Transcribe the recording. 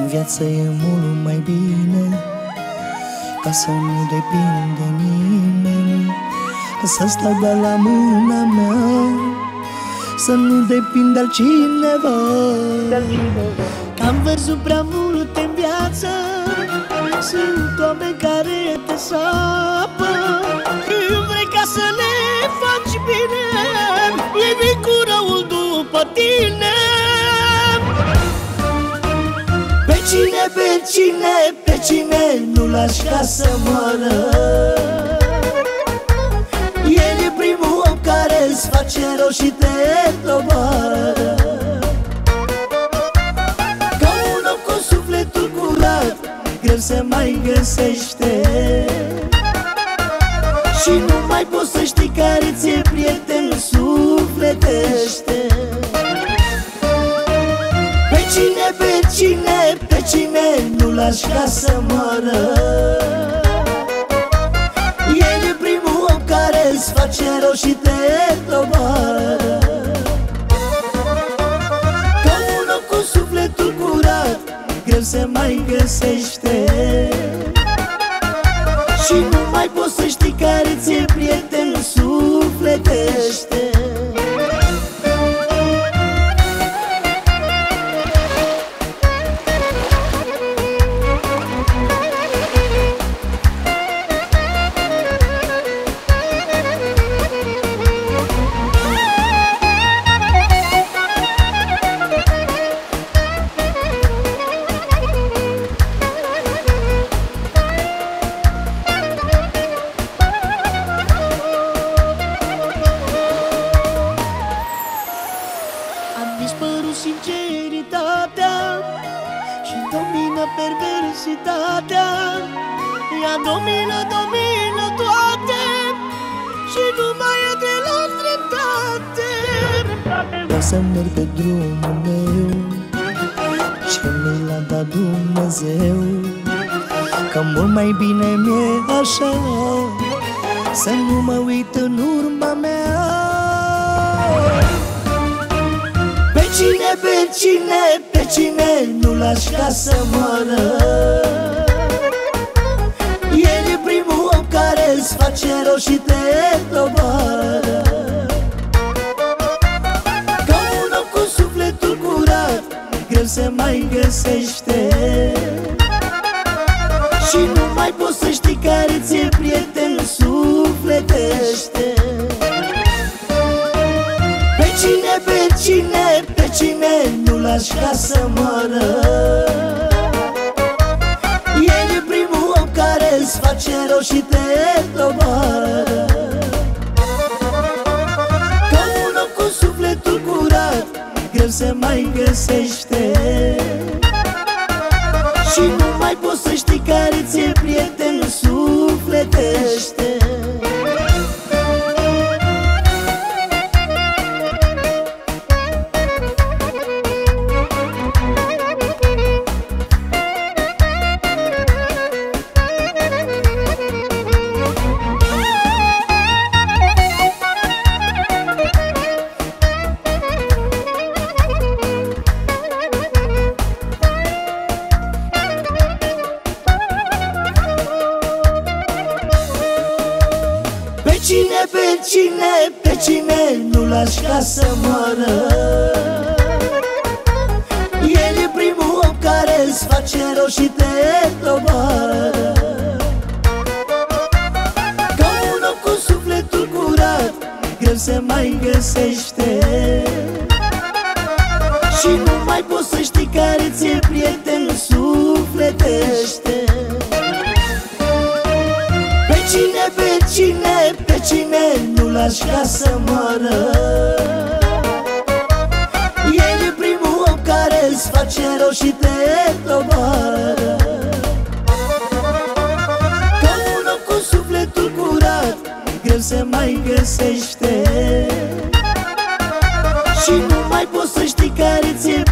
În viață e mult mai bine Ca să nu depind de nimeni. Să stau de la mâna mea Să nu depind de altcineva. Că am văzut prea multe în viață Sunt oameni care te sapă cine, pe cine, pe cine Nu lași ca să moară. El e primul om care îți face rău și te doboară. Ca un om cu sufletul curat Greu se mai găsește. Și nu mai poți să știi care ți-e cine, pe cine, pe cine Nu lași ca să moară? El e primul om care îți face rău și te doboară. Ca un om cu sufletul curat Greu se mai găsește. Și nu mai poți să știi care ți-e prieten sufletește sinceritatea Și domină perversitatea. Ea domină, domină toate Și nu mai e deloc dreptate. Vreau să merg pe drumul meu Ce mi l-a dat Dumnezeu Că mult mai bine mi-e așa Să nu mă uit în urma mea. pe cine, pe cine, pe cine Nu lași ca să moară El e primul om care îți face rău și te doboară. Ca un om cu sufletul curat Greu se mai găsește. Și nu mai poți să știi care ți-e prieten lași ca să moară El e primul om care îți face rău și te doboară. Ca un om cu sufletul curat Greu se mai găsește. Și nu mai poți să știi care ți-e pe cine, pe cine Nu lași ca să moară. El e primul om care îți face rău și te doboară. Ca un om cu sufletul curat Greu se mai găsește. Și nu mai poți să știi care ți-e prieten sufletește cine, pe cine, pe cine Nu lași ca să moară. El e primul om care îți face rău și te doboară. Ca un om cu sufletul curat Greu se mai găsește. Și nu mai poți să știi care ți-e